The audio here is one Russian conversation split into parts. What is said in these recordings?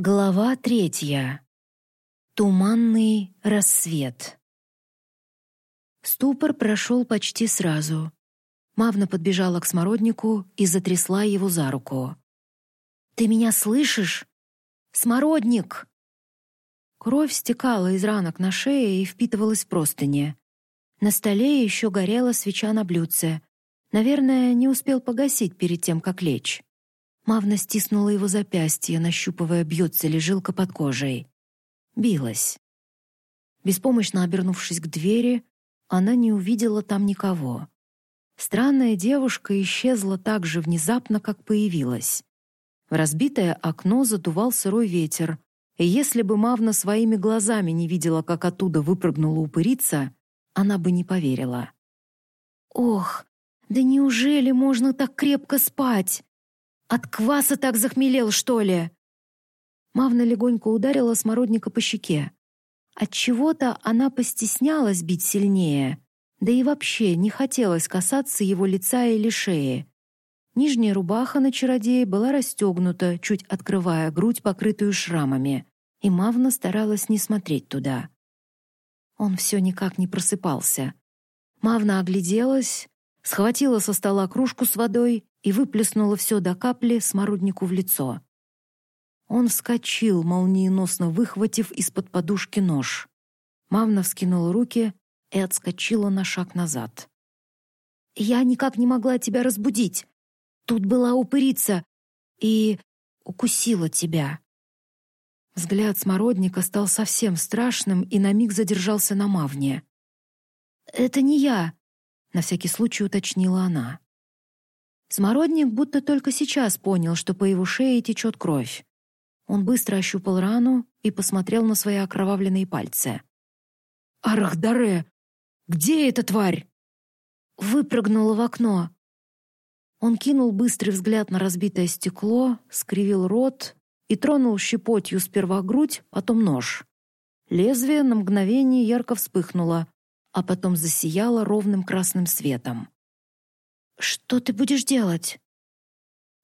Глава третья. Туманный рассвет. Ступор прошел почти сразу. Мавна подбежала к смороднику и затрясла его за руку. «Ты меня слышишь? Смородник!» Кровь стекала из ранок на шее и впитывалась в простыни. На столе еще горела свеча на блюдце. Наверное, не успел погасить перед тем, как лечь. Мавна стиснула его запястье, нащупывая, бьется ли жилка под кожей. Билась. Беспомощно обернувшись к двери, она не увидела там никого. Странная девушка исчезла так же внезапно, как появилась. В разбитое окно задувал сырой ветер, и если бы Мавна своими глазами не видела, как оттуда выпрыгнула упырица, она бы не поверила. «Ох, да неужели можно так крепко спать?» От кваса так захмелел, что ли?» Мавна легонько ударила смородника по щеке. От чего то она постеснялась бить сильнее, да и вообще не хотелось касаться его лица или шеи. Нижняя рубаха на чародее была расстегнута, чуть открывая грудь, покрытую шрамами, и Мавна старалась не смотреть туда. Он все никак не просыпался. Мавна огляделась, схватила со стола кружку с водой и выплеснула все до капли смороднику в лицо. Он вскочил, молниеносно выхватив из-под подушки нож. Мавна вскинула руки и отскочила на шаг назад. «Я никак не могла тебя разбудить. Тут была упырица и укусила тебя». Взгляд смородника стал совсем страшным и на миг задержался на Мавне. «Это не я», — на всякий случай уточнила она. Смородник будто только сейчас понял, что по его шее течет кровь. Он быстро ощупал рану и посмотрел на свои окровавленные пальцы. «Арахдаре! Где эта тварь?» Выпрыгнула в окно. Он кинул быстрый взгляд на разбитое стекло, скривил рот и тронул щепотью сперва грудь, потом нож. Лезвие на мгновение ярко вспыхнуло, а потом засияло ровным красным светом. «Что ты будешь делать?»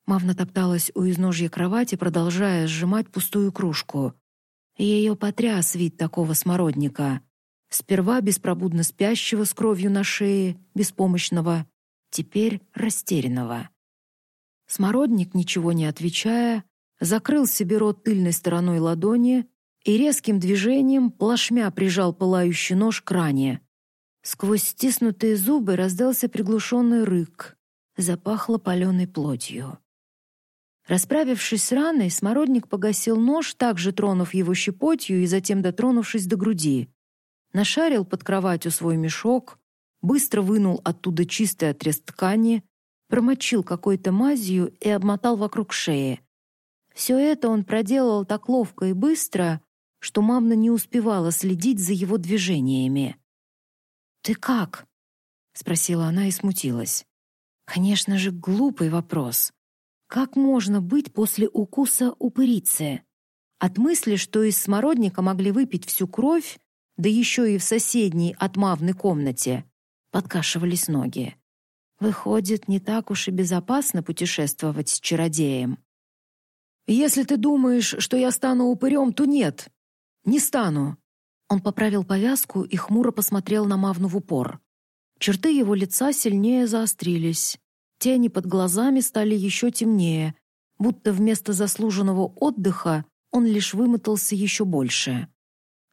Мавна топталась у изножья кровати, продолжая сжимать пустую кружку. Ее потряс вид такого смородника. Сперва беспробудно спящего с кровью на шее, беспомощного, теперь растерянного. Смородник, ничего не отвечая, закрыл себе рот тыльной стороной ладони и резким движением плашмя прижал пылающий нож к ране. Сквозь стиснутые зубы раздался приглушенный рык. Запахло паленой плотью. Расправившись с раной, смородник погасил нож, также тронув его щепотью и затем дотронувшись до груди. Нашарил под кроватью свой мешок, быстро вынул оттуда чистый отрез ткани, промочил какой-то мазью и обмотал вокруг шеи. Все это он проделал так ловко и быстро, что мамна не успевала следить за его движениями. «Ты как?» — спросила она и смутилась. Конечно же, глупый вопрос. Как можно быть после укуса упырицы? От мысли, что из смородника могли выпить всю кровь, да еще и в соседней отмавной комнате, подкашивались ноги. Выходит, не так уж и безопасно путешествовать с чародеем. «Если ты думаешь, что я стану упырем, то нет. Не стану. Он поправил повязку и хмуро посмотрел на Мавну в упор. Черты его лица сильнее заострились. Тени под глазами стали еще темнее, будто вместо заслуженного отдыха он лишь вымотался еще больше.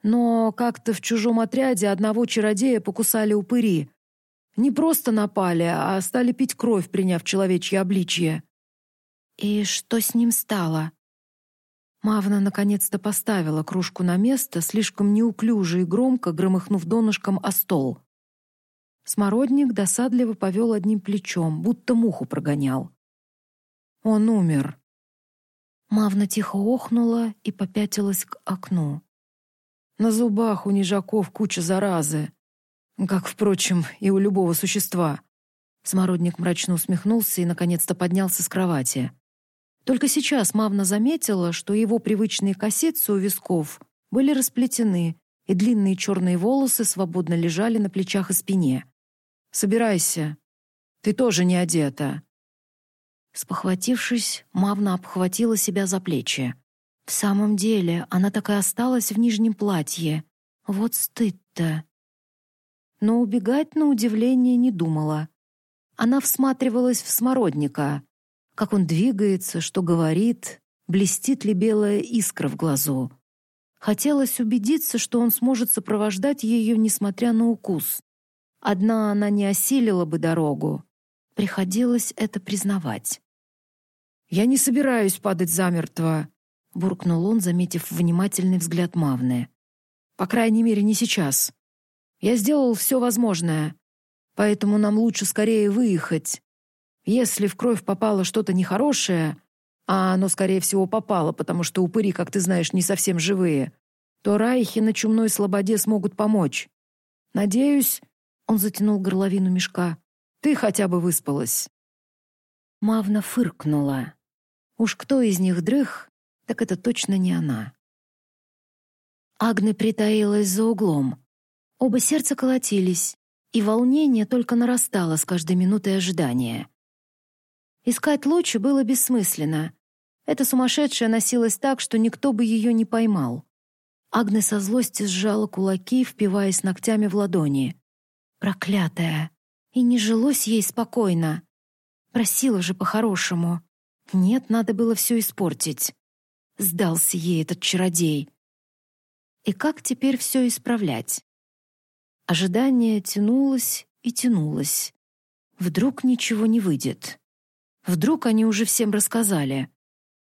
Но как-то в чужом отряде одного чародея покусали упыри. Не просто напали, а стали пить кровь, приняв человечье обличье. «И что с ним стало?» Мавна наконец-то поставила кружку на место, слишком неуклюже и громко громыхнув донышком о стол. Смородник досадливо повел одним плечом, будто муху прогонял. «Он умер». Мавна тихо охнула и попятилась к окну. На зубах у нежаков куча заразы, как, впрочем, и у любого существа. Смородник мрачно усмехнулся и, наконец-то, поднялся с кровати. Только сейчас Мавна заметила, что его привычные косицы у висков были расплетены, и длинные черные волосы свободно лежали на плечах и спине. «Собирайся. Ты тоже не одета». Спохватившись, Мавна обхватила себя за плечи. В самом деле, она так и осталась в нижнем платье. Вот стыд-то. Но убегать, на удивление, не думала. Она всматривалась в смородника, как он двигается, что говорит, блестит ли белая искра в глазу. Хотелось убедиться, что он сможет сопровождать ее, несмотря на укус. Одна она не осилила бы дорогу. Приходилось это признавать. «Я не собираюсь падать замертво», — буркнул он, заметив внимательный взгляд Мавны. «По крайней мере, не сейчас. Я сделал все возможное, поэтому нам лучше скорее выехать. Если в кровь попало что-то нехорошее, а оно, скорее всего, попало, потому что упыри, как ты знаешь, не совсем живые, то райхи на чумной слободе смогут помочь. Надеюсь, он затянул горловину мешка. Ты хотя бы выспалась. Мавна фыркнула. Уж кто из них дрых, так это точно не она. Агне притаилась за углом. Оба сердца колотились, и волнение только нарастало с каждой минутой ожидания. Искать лучше было бессмысленно. Эта сумасшедшая носилась так, что никто бы ее не поймал. Агне со злости сжала кулаки, впиваясь ногтями в ладони. Проклятая! И не жилось ей спокойно. Просила же по-хорошему. Нет, надо было все испортить. Сдался ей этот чародей. И как теперь все исправлять? Ожидание тянулось и тянулось. Вдруг ничего не выйдет. Вдруг они уже всем рассказали.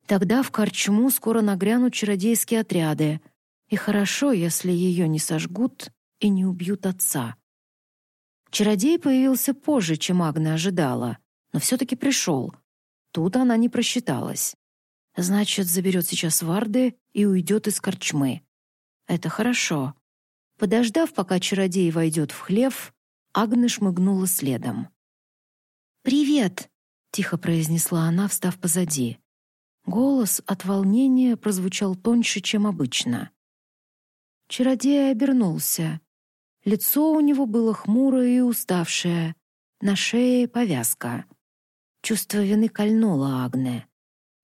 Тогда в Корчму скоро нагрянут чародейские отряды, и хорошо, если ее не сожгут и не убьют отца. Чародей появился позже, чем Агна ожидала, но все-таки пришел. Тут она не просчиталась. Значит, заберет сейчас Варды и уйдет из корчмы. Это хорошо. Подождав, пока чародей войдет в хлев, Агна шмыгнула следом. «Привет!» — тихо произнесла она, встав позади. Голос от волнения прозвучал тоньше, чем обычно. Чародей обернулся. Лицо у него было хмурое и уставшее, на шее повязка. Чувство вины кольнуло Агне.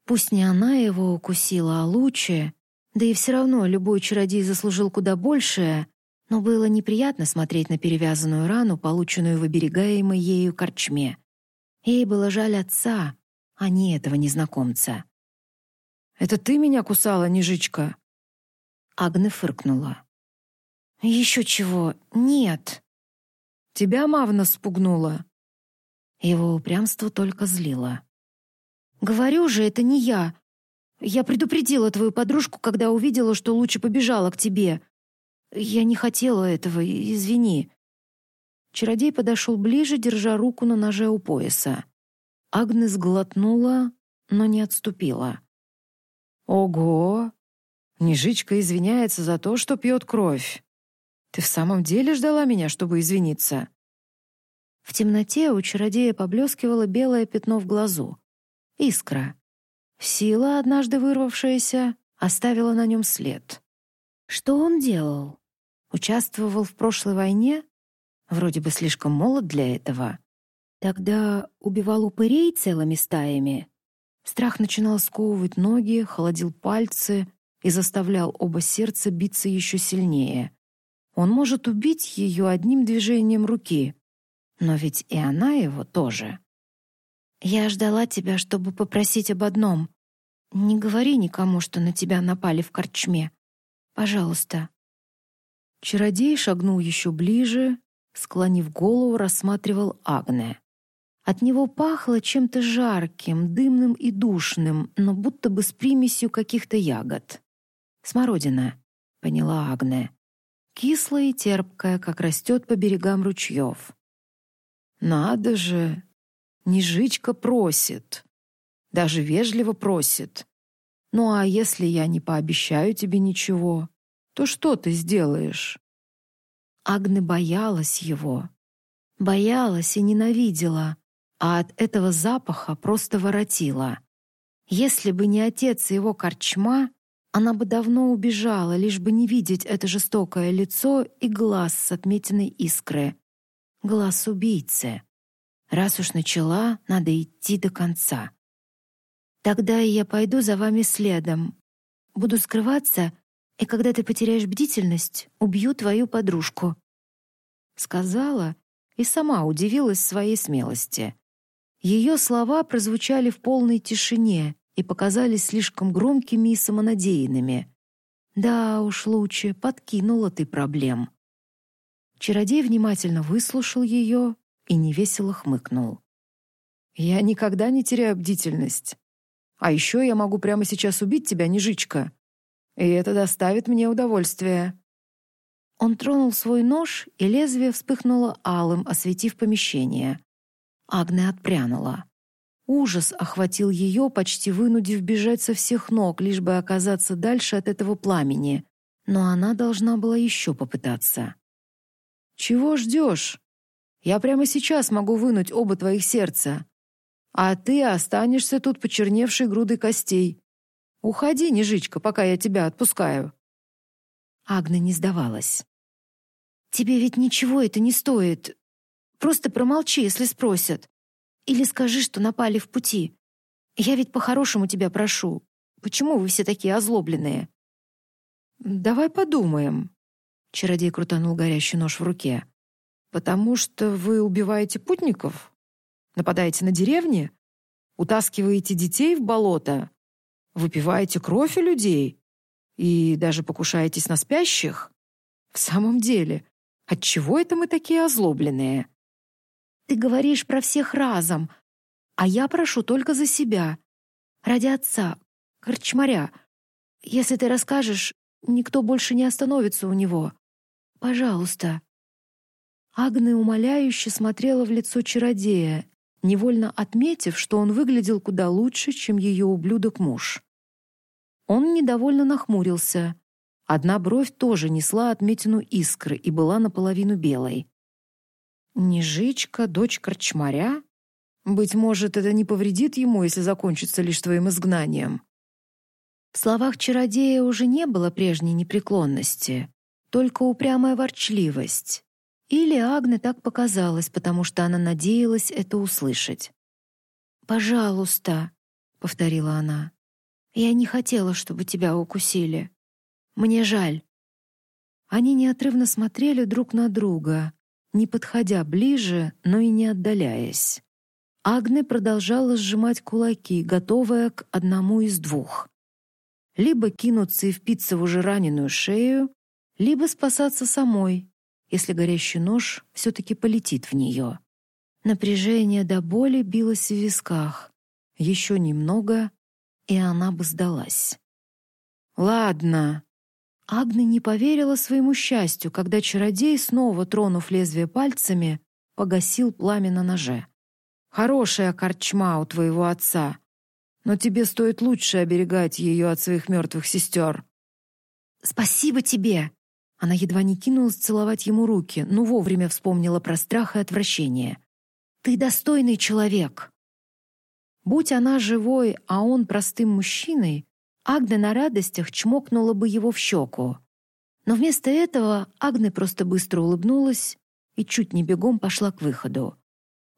Пусть не она его укусила, а лучше, да и все равно любой чародей заслужил куда большее, но было неприятно смотреть на перевязанную рану, полученную в оберегаемой ею корчме. Ей было жаль отца, а не этого незнакомца. «Это ты меня кусала, Нежичка?» Агне фыркнула. «Еще чего? Нет!» «Тебя Мавна спугнула!» Его упрямство только злило. «Говорю же, это не я. Я предупредила твою подружку, когда увидела, что лучше побежала к тебе. Я не хотела этого, извини. Чародей подошел ближе, держа руку на ноже у пояса. Агнес глотнула, но не отступила. «Ого! Нежичка извиняется за то, что пьет кровь. Ты в самом деле ждала меня, чтобы извиниться?» В темноте у чародея поблескивало белое пятно в глазу. Искра. Сила, однажды вырвавшаяся, оставила на нем след. Что он делал? Участвовал в прошлой войне? Вроде бы слишком молод для этого. Тогда убивал упырей целыми стаями. Страх начинал сковывать ноги, холодил пальцы и заставлял оба сердца биться еще сильнее. Он может убить ее одним движением руки, но ведь и она его тоже. «Я ждала тебя, чтобы попросить об одном. Не говори никому, что на тебя напали в корчме. Пожалуйста». Чародей шагнул еще ближе склонив голову, рассматривал Агне. От него пахло чем-то жарким, дымным и душным, но будто бы с примесью каких-то ягод. «Смородина», — поняла Агне. Кислая и терпкая, как растет по берегам ручьев. «Надо же! Нежичка просит. Даже вежливо просит. Ну а если я не пообещаю тебе ничего, то что ты сделаешь?» Агне боялась его. Боялась и ненавидела, а от этого запаха просто воротила. Если бы не отец и его корчма, она бы давно убежала, лишь бы не видеть это жестокое лицо и глаз с отметиной искры. Глаз убийцы. Раз уж начала, надо идти до конца. Тогда я пойду за вами следом. Буду скрываться, и когда ты потеряешь бдительность, убью твою подружку». Сказала и сама удивилась своей смелости. Ее слова прозвучали в полной тишине и показались слишком громкими и самонадеянными. Да уж лучше, подкинула ты проблем. Чародей внимательно выслушал ее и невесело хмыкнул. «Я никогда не теряю бдительность. А еще я могу прямо сейчас убить тебя, Нежичка. И это доставит мне удовольствие». Он тронул свой нож, и лезвие вспыхнуло алым, осветив помещение. Агне отпрянула. Ужас охватил ее, почти вынудив бежать со всех ног, лишь бы оказаться дальше от этого пламени. Но она должна была еще попытаться. «Чего ждешь? Я прямо сейчас могу вынуть оба твоих сердца. А ты останешься тут почерневшей грудой костей. Уходи, Нежичка, пока я тебя отпускаю». Агна не сдавалась. «Тебе ведь ничего это не стоит. Просто промолчи, если спросят. Или скажи, что напали в пути. Я ведь по-хорошему тебя прошу. Почему вы все такие озлобленные?» «Давай подумаем», — чародей крутанул горящий нож в руке. «Потому что вы убиваете путников? Нападаете на деревни? Утаскиваете детей в болото? Выпиваете кровь у людей? И даже покушаетесь на спящих? В самом деле, отчего это мы такие озлобленные?» «Ты говоришь про всех разом, а я прошу только за себя. Ради отца, корчмаря. Если ты расскажешь, никто больше не остановится у него. Пожалуйста». Агне умоляюще смотрела в лицо чародея, невольно отметив, что он выглядел куда лучше, чем ее ублюдок-муж. Он недовольно нахмурился. Одна бровь тоже несла отметину искры и была наполовину белой. Нежичка, дочь корчмаря? Быть может, это не повредит ему, если закончится лишь твоим изгнанием. В словах чародея уже не было прежней непреклонности, только упрямая ворчливость. Или Агне так показалось, потому что она надеялась это услышать. «Пожалуйста», — повторила она, — «я не хотела, чтобы тебя укусили. Мне жаль». Они неотрывно смотрели друг на друга, не подходя ближе, но и не отдаляясь. Агне продолжала сжимать кулаки, готовая к одному из двух. Либо кинуться и впиться в уже раненую шею, либо спасаться самой, если горящий нож все-таки полетит в нее. Напряжение до боли билось в висках. Еще немного, и она бы сдалась. «Ладно». Агна не поверила своему счастью, когда чародей, снова тронув лезвие пальцами, погасил пламя на ноже. «Хорошая корчма у твоего отца, но тебе стоит лучше оберегать ее от своих мертвых сестер». «Спасибо тебе!» Она едва не кинулась целовать ему руки, но вовремя вспомнила про страх и отвращение. «Ты достойный человек!» Будь она живой, а он простым мужчиной, Агне на радостях чмокнула бы его в щеку. Но вместо этого Агне просто быстро улыбнулась и чуть не бегом пошла к выходу.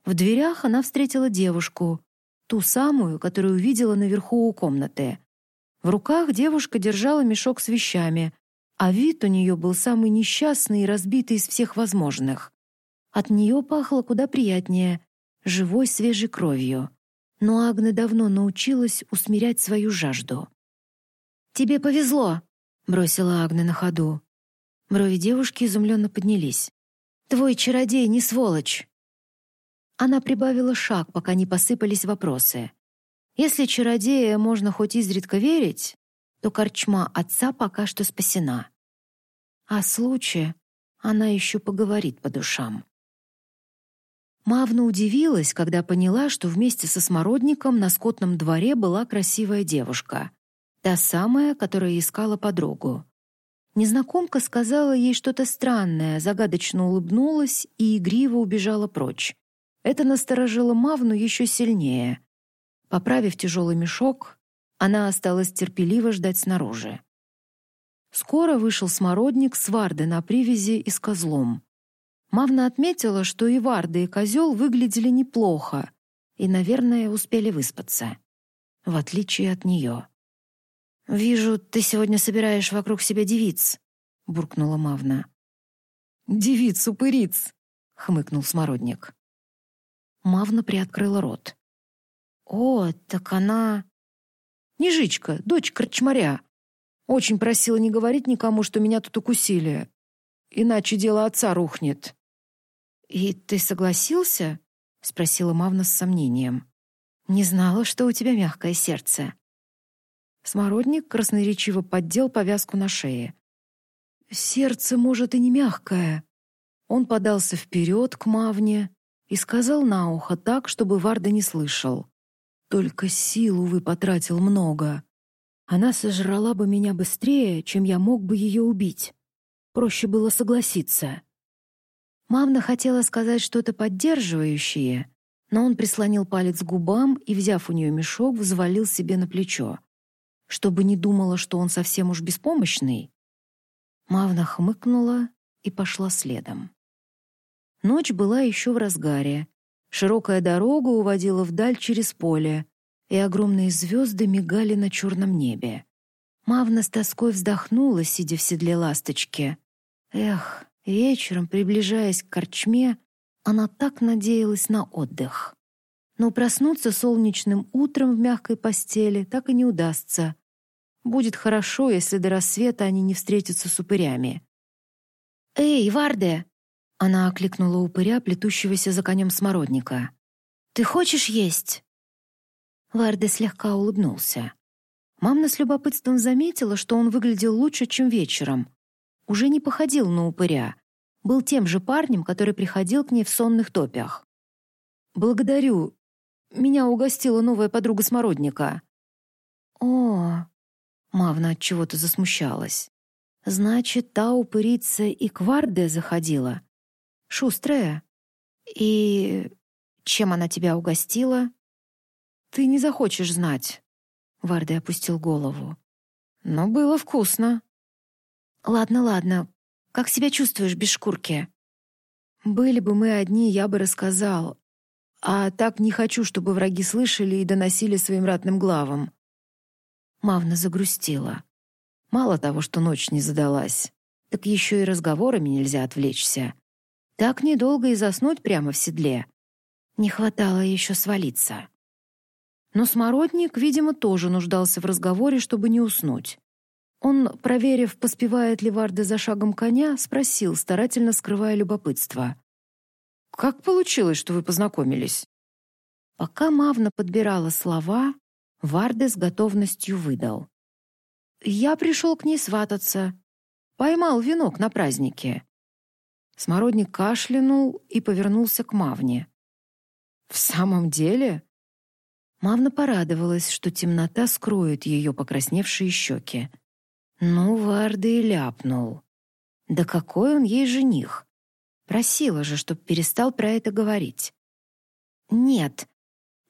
В дверях она встретила девушку, ту самую, которую увидела наверху у комнаты. В руках девушка держала мешок с вещами, а вид у нее был самый несчастный и разбитый из всех возможных. От нее пахло куда приятнее, живой свежей кровью. Но Агне давно научилась усмирять свою жажду. «Тебе повезло», — бросила Агне на ходу. Брови девушки изумленно поднялись. «Твой чародей не сволочь!» Она прибавила шаг, пока не посыпались вопросы. Если чародея можно хоть изредка верить, то корчма отца пока что спасена. А случае она еще поговорит по душам. Мавна удивилась, когда поняла, что вместе со смородником на скотном дворе была красивая девушка. Та самая, которая искала подругу. Незнакомка сказала ей что-то странное, загадочно улыбнулась и игриво убежала прочь. Это насторожило Мавну еще сильнее. Поправив тяжелый мешок, она осталась терпеливо ждать снаружи. Скоро вышел смородник с Варды на привязи и с козлом. Мавна отметила, что и Варда, и козел выглядели неплохо и, наверное, успели выспаться. В отличие от нее. «Вижу, ты сегодня собираешь вокруг себя девиц», — буркнула Мавна. «Девиц-упыриц», — хмыкнул Смородник. Мавна приоткрыла рот. «О, так она...» «Нежичка, дочь корчмаря. Очень просила не говорить никому, что меня тут укусили. Иначе дело отца рухнет». «И ты согласился?» — спросила Мавна с сомнением. «Не знала, что у тебя мягкое сердце». Смородник красноречиво поддел повязку на шее. «Сердце, может, и не мягкое». Он подался вперед к Мавне и сказал на ухо так, чтобы Варда не слышал. «Только силу вы потратил много. Она сожрала бы меня быстрее, чем я мог бы ее убить. Проще было согласиться». Мавна хотела сказать что-то поддерживающее, но он прислонил палец к губам и, взяв у нее мешок, взвалил себе на плечо чтобы не думала, что он совсем уж беспомощный. Мавна хмыкнула и пошла следом. Ночь была еще в разгаре. Широкая дорога уводила вдаль через поле, и огромные звезды мигали на черном небе. Мавна с тоской вздохнула, сидя в седле ласточки. Эх, вечером, приближаясь к корчме, она так надеялась на отдых. Но проснуться солнечным утром в мягкой постели так и не удастся. Будет хорошо, если до рассвета они не встретятся с упырями. «Эй, Варде!» Она окликнула упыря, плетущегося за конем смородника. «Ты хочешь есть?» Варде слегка улыбнулся. Мамна с любопытством заметила, что он выглядел лучше, чем вечером. Уже не походил на упыря. Был тем же парнем, который приходил к ней в сонных топях. «Благодарю. Меня угостила новая подруга Смородника». «О, Мавна от чего-то засмущалась. Значит, та упырица и к Варде заходила. Шустрая. И чем она тебя угостила? Ты не захочешь знать. Варде опустил голову. Но было вкусно. Ладно, ладно. Как себя чувствуешь без шкурки? Были бы мы одни, я бы рассказал. А так не хочу, чтобы враги слышали и доносили своим ратным главам. Мавна загрустила. Мало того, что ночь не задалась, так еще и разговорами нельзя отвлечься. Так недолго и заснуть прямо в седле. Не хватало еще свалиться. Но Смородник, видимо, тоже нуждался в разговоре, чтобы не уснуть. Он, проверив, поспевает ли Варда за шагом коня, спросил, старательно скрывая любопытство. «Как получилось, что вы познакомились?» Пока Мавна подбирала слова, Варде с готовностью выдал. «Я пришел к ней свататься. Поймал венок на празднике». Смородник кашлянул и повернулся к Мавне. «В самом деле?» Мавна порадовалась, что темнота скроет ее покрасневшие щеки. Ну, Варды и ляпнул. Да какой он ей жених? Просила же, чтоб перестал про это говорить. Нет,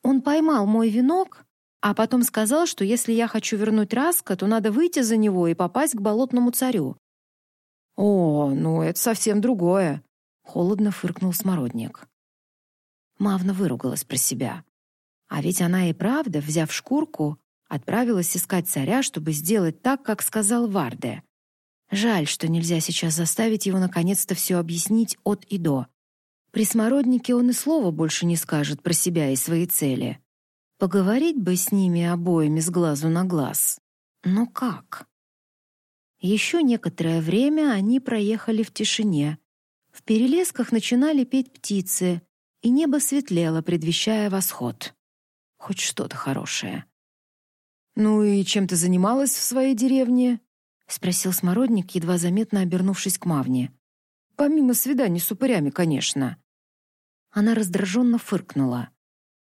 он поймал мой венок, а потом сказал, что если я хочу вернуть Раска, то надо выйти за него и попасть к болотному царю. «О, ну это совсем другое», — холодно фыркнул Смородник. Мавна выругалась про себя. А ведь она и правда, взяв шкурку, отправилась искать царя, чтобы сделать так, как сказал Варде. Жаль, что нельзя сейчас заставить его наконец-то все объяснить от и до. При Смороднике он и слова больше не скажет про себя и свои цели. Поговорить бы с ними обоими с глазу на глаз. Но как? Еще некоторое время они проехали в тишине. В перелесках начинали петь птицы, и небо светлело, предвещая восход. Хоть что-то хорошее. «Ну и чем ты занималась в своей деревне?» — спросил Смородник, едва заметно обернувшись к Мавне. «Помимо свиданий с упырями, конечно». Она раздраженно фыркнула.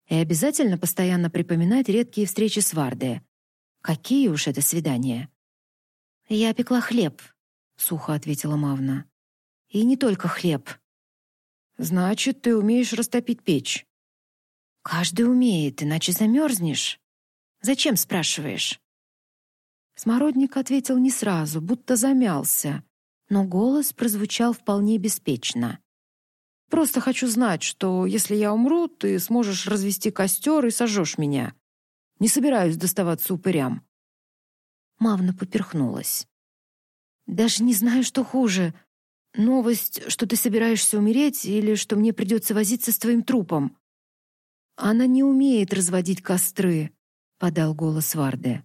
И обязательно постоянно припоминать редкие встречи с Вардой. Какие уж это свидания. «Я пекла хлеб», — сухо ответила Мавна. «И не только хлеб». «Значит, ты умеешь растопить печь?» «Каждый умеет, иначе замерзнешь. Зачем, спрашиваешь?» Смородник ответил не сразу, будто замялся, но голос прозвучал вполне беспечно. Просто хочу знать, что если я умру, ты сможешь развести костер и сожжешь меня. Не собираюсь доставаться упырям». Мавна поперхнулась. «Даже не знаю, что хуже. Новость, что ты собираешься умереть, или что мне придется возиться с твоим трупом». «Она не умеет разводить костры», — подал голос Варде.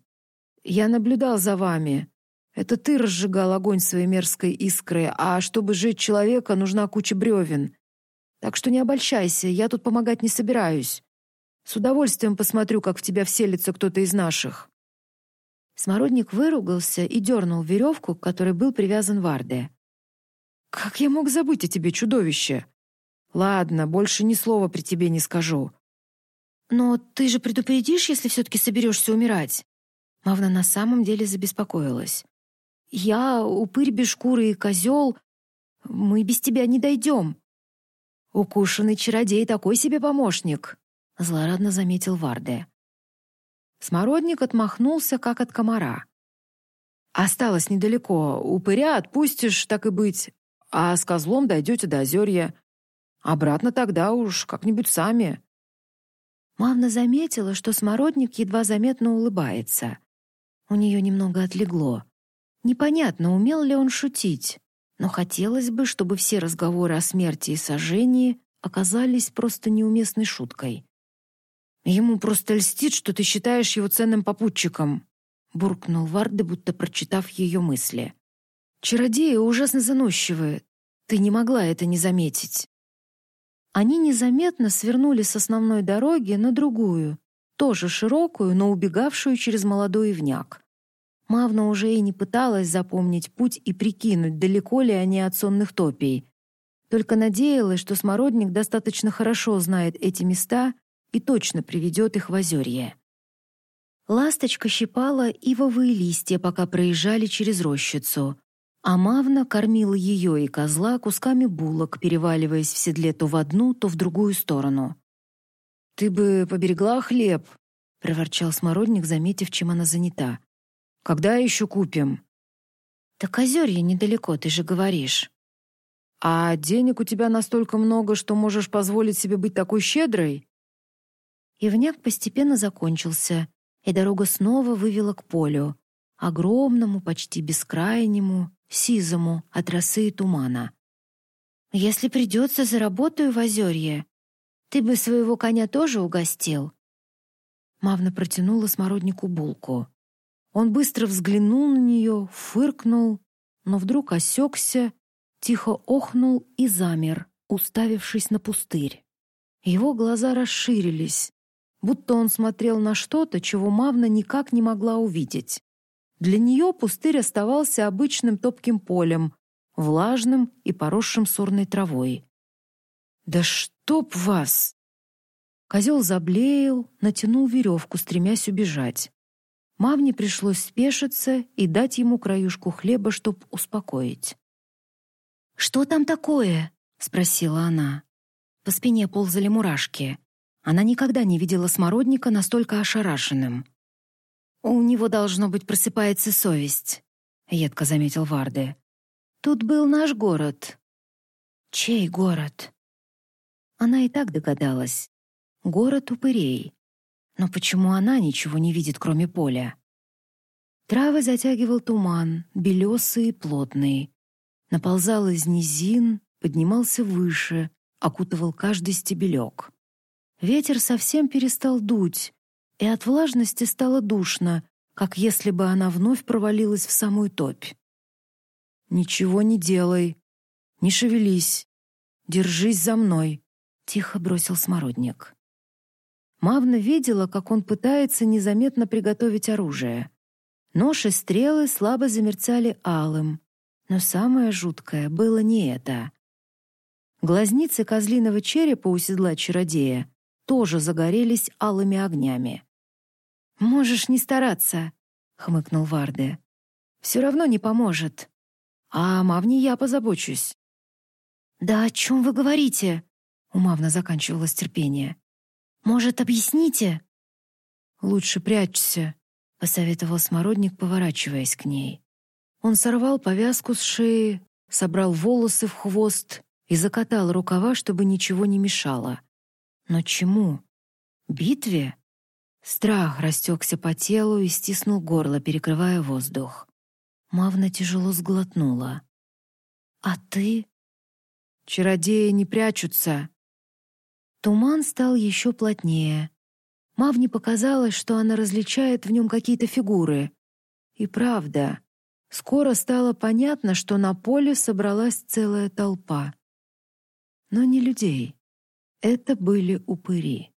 «Я наблюдал за вами. Это ты разжигал огонь своей мерзкой искрой, а чтобы жить человека, нужна куча бревен. Так что не обольщайся, я тут помогать не собираюсь. С удовольствием посмотрю, как в тебя вселится кто-то из наших». Смородник выругался и дернул веревку, к которой был привязан Варде. «Как я мог забыть о тебе, чудовище? Ладно, больше ни слова при тебе не скажу». «Но ты же предупредишь, если все-таки соберешься умирать?» Мавна на самом деле забеспокоилась. «Я, упырь без шкуры и козел, мы без тебя не дойдем». «Укушенный чародей такой себе помощник», — злорадно заметил Варде. Смородник отмахнулся, как от комара. «Осталось недалеко. Упыря отпустишь, так и быть, а с козлом дойдете до озерья. Обратно тогда уж как-нибудь сами». Мавна заметила, что Смородник едва заметно улыбается. У нее немного отлегло. Непонятно, умел ли он шутить, но хотелось бы, чтобы все разговоры о смерти и сожжении оказались просто неуместной шуткой. Ему просто льстит, что ты считаешь его ценным попутчиком», — буркнул Варде, будто прочитав ее мысли. «Чародеи ужасно заносчивые. Ты не могла это не заметить». Они незаметно свернули с основной дороги на другую, тоже широкую, но убегавшую через молодой ивняк. Мавна уже и не пыталась запомнить путь и прикинуть, далеко ли они от сонных топий. Только надеялась, что Смородник достаточно хорошо знает эти места и точно приведет их в озерье. Ласточка щипала ивовые листья, пока проезжали через рощицу, а Мавна кормила ее и козла кусками булок, переваливаясь в седле то в одну, то в другую сторону. «Ты бы поберегла хлеб», — проворчал Смородник, заметив, чем она занята. «Когда еще купим?» «Так озерье недалеко, ты же говоришь». «А денег у тебя настолько много, что можешь позволить себе быть такой щедрой?» Ивняк постепенно закончился, и дорога снова вывела к полю, огромному, почти бескрайнему, сизому от росы и тумана. «Если придется, заработаю в озерье. Ты бы своего коня тоже угостил?» Мавна протянула смороднику булку. Он быстро взглянул на нее, фыркнул, но вдруг осекся, тихо охнул и замер, уставившись на пустырь. Его глаза расширились, будто он смотрел на что-то, чего Мавна никак не могла увидеть. Для нее пустырь оставался обычным топким полем, влажным и поросшим сорной травой. «Да чтоб вас!» Козел заблеял, натянул веревку, стремясь убежать. Мавне пришлось спешиться и дать ему краюшку хлеба, чтоб успокоить. «Что там такое?» — спросила она. По спине ползали мурашки. Она никогда не видела смородника настолько ошарашенным. «У него, должно быть, просыпается совесть», — едко заметил Варде. «Тут был наш город». «Чей город?» Она и так догадалась. Город упырей. Но почему она ничего не видит, кроме поля? Травы затягивал туман, белесый и плотный. Наползал из низин, поднимался выше, окутывал каждый стебелек. Ветер совсем перестал дуть, и от влажности стало душно, как если бы она вновь провалилась в самую топь. «Ничего не делай, не шевелись, держись за мной», — тихо бросил смородник. Мавна видела, как он пытается незаметно приготовить оружие. Нож и стрелы слабо замерцали алым, но самое жуткое было не это. Глазницы козлиного черепа у седла чародея тоже загорелись алыми огнями. «Можешь не стараться», — хмыкнул Варде. «Все равно не поможет. А о Мавне я позабочусь». «Да о чем вы говорите?» — у Мавна заканчивалось терпение. «Может, объясните?» «Лучше прячься», — посоветовал Смородник, поворачиваясь к ней. Он сорвал повязку с шеи, собрал волосы в хвост и закатал рукава, чтобы ничего не мешало. Но чему? Битве? Страх растекся по телу и стиснул горло, перекрывая воздух. Мавна тяжело сглотнула. «А ты?» «Чародеи не прячутся». Туман стал еще плотнее. Мавне показалось, что она различает в нем какие-то фигуры. И правда, скоро стало понятно, что на поле собралась целая толпа. Но не людей. Это были упыри.